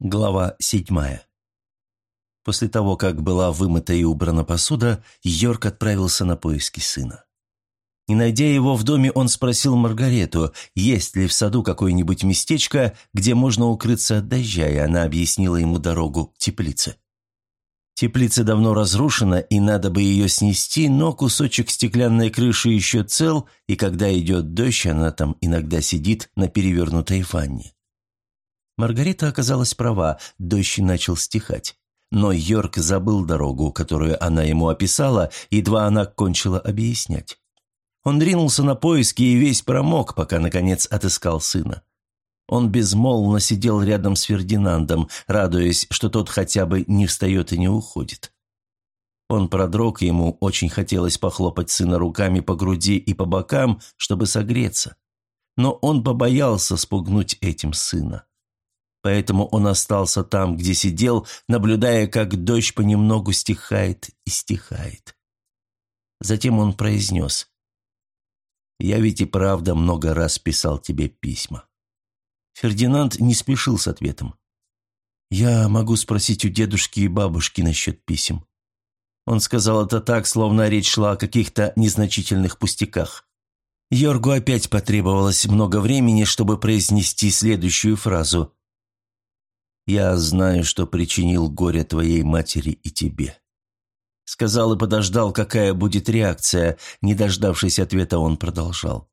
Глава седьмая. После того, как была вымыта и убрана посуда, Йорк отправился на поиски сына. Не найдя его в доме, он спросил Маргарету, есть ли в саду какое-нибудь местечко, где можно укрыться от дождя, и она объяснила ему дорогу к теплице. Теплица давно разрушена, и надо бы ее снести, но кусочек стеклянной крыши еще цел, и когда идет дождь, она там иногда сидит на перевернутой ванне. Маргарита оказалась права, дождь начал стихать. Но Йорк забыл дорогу, которую она ему описала, едва она кончила объяснять. Он ринулся на поиски и весь промок, пока, наконец, отыскал сына. Он безмолвно сидел рядом с Фердинандом, радуясь, что тот хотя бы не встает и не уходит. Он продрог, ему очень хотелось похлопать сына руками по груди и по бокам, чтобы согреться. Но он побоялся спугнуть этим сына. Поэтому он остался там, где сидел, наблюдая, как дождь понемногу стихает и стихает. Затем он произнес, «Я ведь и правда много раз писал тебе письма». Фердинанд не спешил с ответом. «Я могу спросить у дедушки и бабушки насчет писем». Он сказал это так, словно речь шла о каких-то незначительных пустяках. Йоргу опять потребовалось много времени, чтобы произнести следующую фразу. Я знаю, что причинил горе твоей матери и тебе». Сказал и подождал, какая будет реакция. Не дождавшись ответа, он продолжал.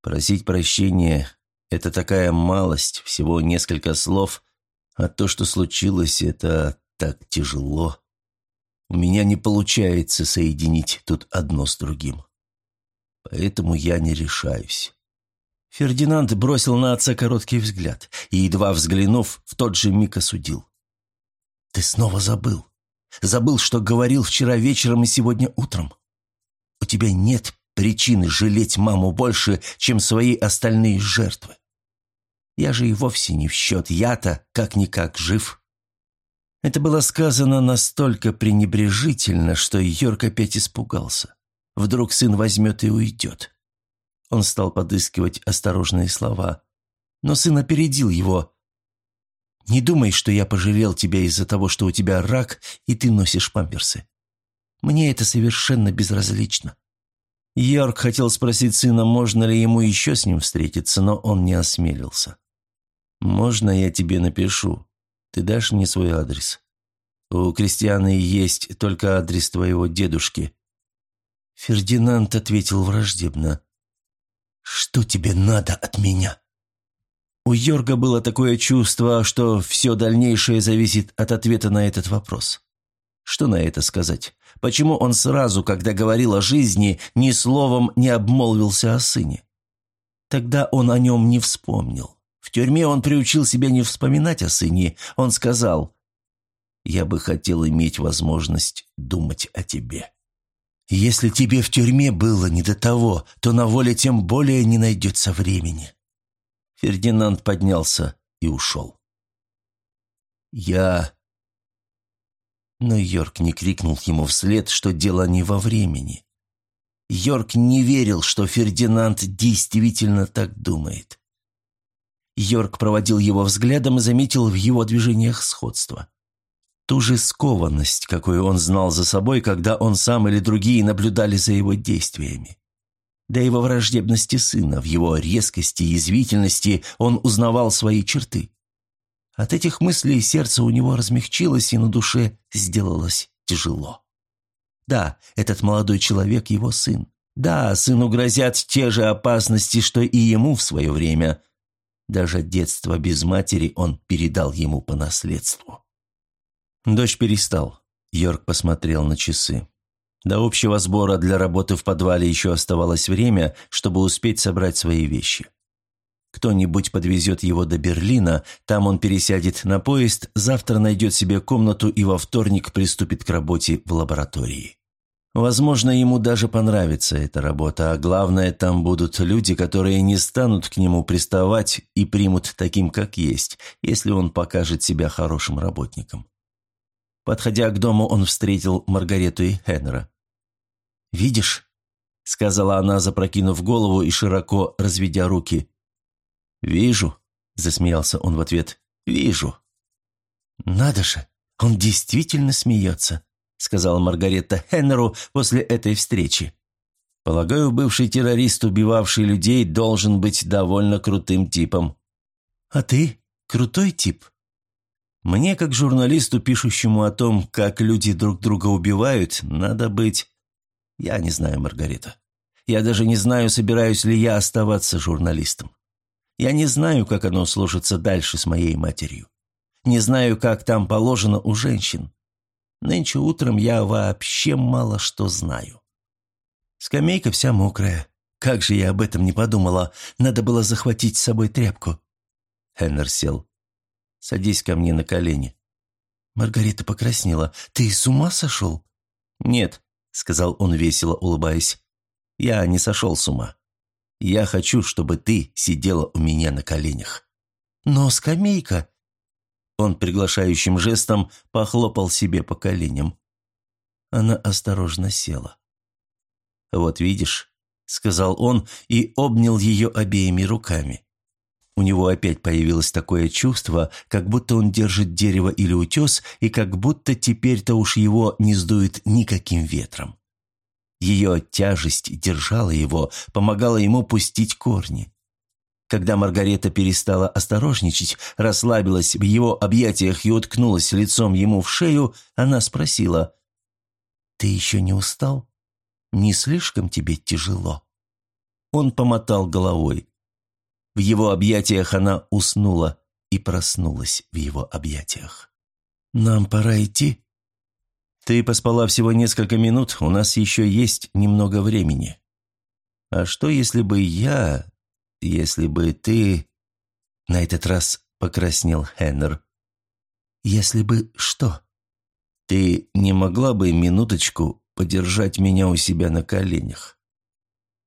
«Просить прощения – это такая малость, всего несколько слов, а то, что случилось, это так тяжело. У меня не получается соединить тут одно с другим. Поэтому я не решаюсь. Фердинанд бросил на отца короткий взгляд и, едва взглянув, в тот же миг осудил. «Ты снова забыл. Забыл, что говорил вчера вечером и сегодня утром. У тебя нет причины жалеть маму больше, чем свои остальные жертвы. Я же и вовсе не в счет, я-то как-никак жив». Это было сказано настолько пренебрежительно, что Йорк опять испугался. Вдруг сын возьмет и уйдет. Он стал подыскивать осторожные слова. Но сын опередил его. «Не думай, что я пожалел тебя из-за того, что у тебя рак, и ты носишь памперсы. Мне это совершенно безразлично». Йорк хотел спросить сына, можно ли ему еще с ним встретиться, но он не осмелился. «Можно я тебе напишу? Ты дашь мне свой адрес? У Кристианы есть только адрес твоего дедушки». Фердинанд ответил враждебно. «Что тебе надо от меня?» У Йорга было такое чувство, что все дальнейшее зависит от ответа на этот вопрос. Что на это сказать? Почему он сразу, когда говорил о жизни, ни словом не обмолвился о сыне? Тогда он о нем не вспомнил. В тюрьме он приучил себя не вспоминать о сыне. Он сказал, «Я бы хотел иметь возможность думать о тебе». Если тебе в тюрьме было не до того, то на воле тем более не найдется времени». Фердинанд поднялся и ушел. «Я...» Но Йорк не крикнул ему вслед, что дело не во времени. Йорк не верил, что Фердинанд действительно так думает. Йорк проводил его взглядом и заметил в его движениях сходство ту же скованность, какую он знал за собой, когда он сам или другие наблюдали за его действиями. Да и во враждебности сына, в его резкости и язвительности он узнавал свои черты. От этих мыслей сердце у него размягчилось, и на душе сделалось тяжело. Да, этот молодой человек – его сын. Да, сыну грозят те же опасности, что и ему в свое время. Даже детство без матери он передал ему по наследству. Дождь перестал. Йорк посмотрел на часы. До общего сбора для работы в подвале еще оставалось время, чтобы успеть собрать свои вещи. Кто-нибудь подвезет его до Берлина, там он пересядет на поезд, завтра найдет себе комнату и во вторник приступит к работе в лаборатории. Возможно, ему даже понравится эта работа, а главное, там будут люди, которые не станут к нему приставать и примут таким, как есть, если он покажет себя хорошим работником. Подходя к дому, он встретил Маргарету и Хеннера. «Видишь?» — сказала она, запрокинув голову и широко разведя руки. «Вижу», — засмеялся он в ответ. «Вижу». «Надо же, он действительно смеется», — сказала Маргарета Хеннеру после этой встречи. «Полагаю, бывший террорист, убивавший людей, должен быть довольно крутым типом». «А ты крутой тип?» «Мне, как журналисту, пишущему о том, как люди друг друга убивают, надо быть...» «Я не знаю, Маргарита. Я даже не знаю, собираюсь ли я оставаться журналистом. Я не знаю, как оно сложится дальше с моей матерью. Не знаю, как там положено у женщин. Нынче утром я вообще мало что знаю. Скамейка вся мокрая. Как же я об этом не подумала. Надо было захватить с собой тряпку. Хеннер сел. «Садись ко мне на колени». Маргарита покраснела. «Ты с ума сошел?» «Нет», — сказал он весело, улыбаясь. «Я не сошел с ума. Я хочу, чтобы ты сидела у меня на коленях». «Но скамейка...» Он приглашающим жестом похлопал себе по коленям. Она осторожно села. «Вот видишь», — сказал он и обнял ее обеими руками. У него опять появилось такое чувство, как будто он держит дерево или утес, и как будто теперь-то уж его не сдует никаким ветром. Ее тяжесть держала его, помогала ему пустить корни. Когда Маргарета перестала осторожничать, расслабилась в его объятиях и уткнулась лицом ему в шею, она спросила, «Ты еще не устал? Не слишком тебе тяжело?» Он помотал головой. В его объятиях она уснула и проснулась в его объятиях. «Нам пора идти?» «Ты поспала всего несколько минут, у нас еще есть немного времени. А что, если бы я... Если бы ты...» На этот раз покраснел Хеннер. «Если бы что?» «Ты не могла бы минуточку подержать меня у себя на коленях?»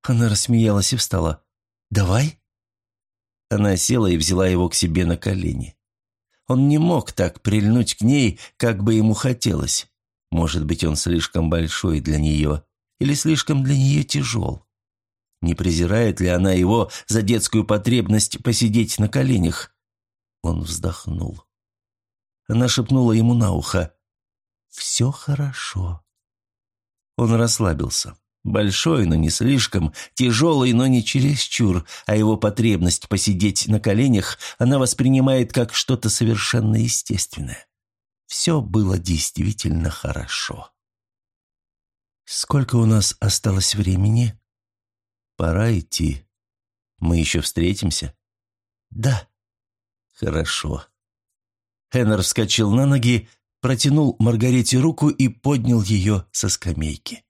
Она рассмеялась и встала. «Давай?» Она села и взяла его к себе на колени. Он не мог так прильнуть к ней, как бы ему хотелось. Может быть, он слишком большой для нее или слишком для нее тяжел. Не презирает ли она его за детскую потребность посидеть на коленях? Он вздохнул. Она шепнула ему на ухо. «Все хорошо». Он расслабился. Большой, но не слишком, тяжелый, но не чересчур, а его потребность посидеть на коленях она воспринимает как что-то совершенно естественное. Все было действительно хорошо. «Сколько у нас осталось времени?» «Пора идти. Мы еще встретимся?» «Да». «Хорошо». Хеннер вскочил на ноги, протянул Маргарите руку и поднял ее со скамейки.